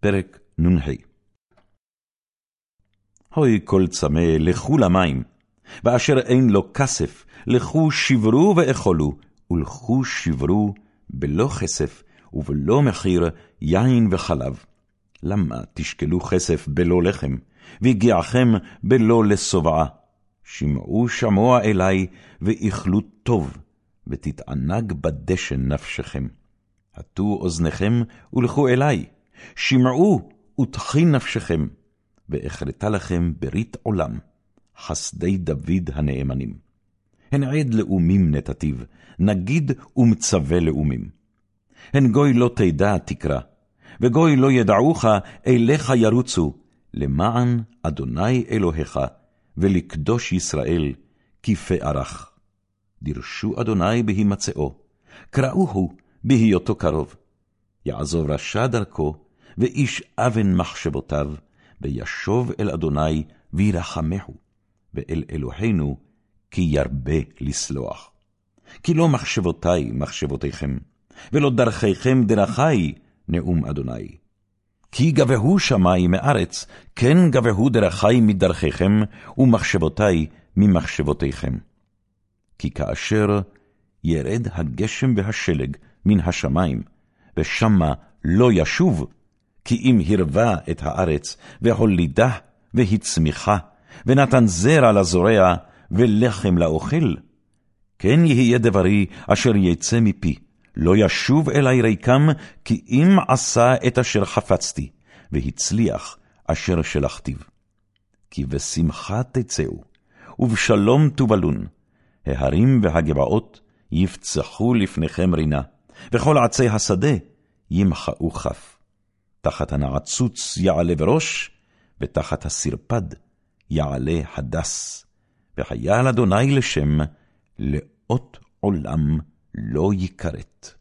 פרק נ"ה הוי כל צמא, לכו למים, ואשר אין לו כסף, לכו שברו ואכלו, ולכו שברו בלא כסף ובלא מחיר יין וחלב. למה תשקלו כסף בלא לחם, והגיעכם בלא לשובעה? שמעו שמוע אלי, ואיכלו טוב, ותתענג בדשן נפשכם. הטו אוזניכם ולכו אלי, שמעו ותחי נפשכם, ואכרתה לכם ברית עולם, חסדי דוד הנאמנים. הן עד לאומים נתתיו, נגיד ומצווה לאומים. הן גוי לא תדע תקרא, וגוי לא ידעוך, אליך ירוצו, למען אדוני אלוהיך, ולקדוש ישראל, כי פערך. דרשו אדוני בהימצאו, קראוהו בהיותו קרוב. יעזוב רשע דרכו, ואיש אבן מחשבותיו, וישוב אל אדוני וירחמהו, ואל אלוהינו כי ירבה לסלוח. כי לא מחשבותי מחשבותיכם, ולא דרכיכם דרכי, נאום אדוני. כי גבהו שמי מארץ, כן גבהו דרכי מדרכיכם, ומחשבותי ממחשבותיכם. כי כאשר ירד הגשם והשלג מן השמיים, ושמה לא ישוב, כי אם הרבה את הארץ, והולידה, והצמיחה, ונתן זרע לזורע, ולחם לאוכל, כן יהיה דברי אשר יצא מפי, לא ישוב אלי ריקם, כי אם עשה את אשר חפצתי, והצליח אשר שלחתיו. כי בשמחה תצאו, ובשלום תובלון, ההרים והגבעות יפצחו לפניכם רינה, וכל עצי השדה ימחאו כף. תחת הנעצוץ יעלה בראש, ותחת הסרפד יעלה הדס. וחייל אדוני לשם, לאות עולם לא יכרת.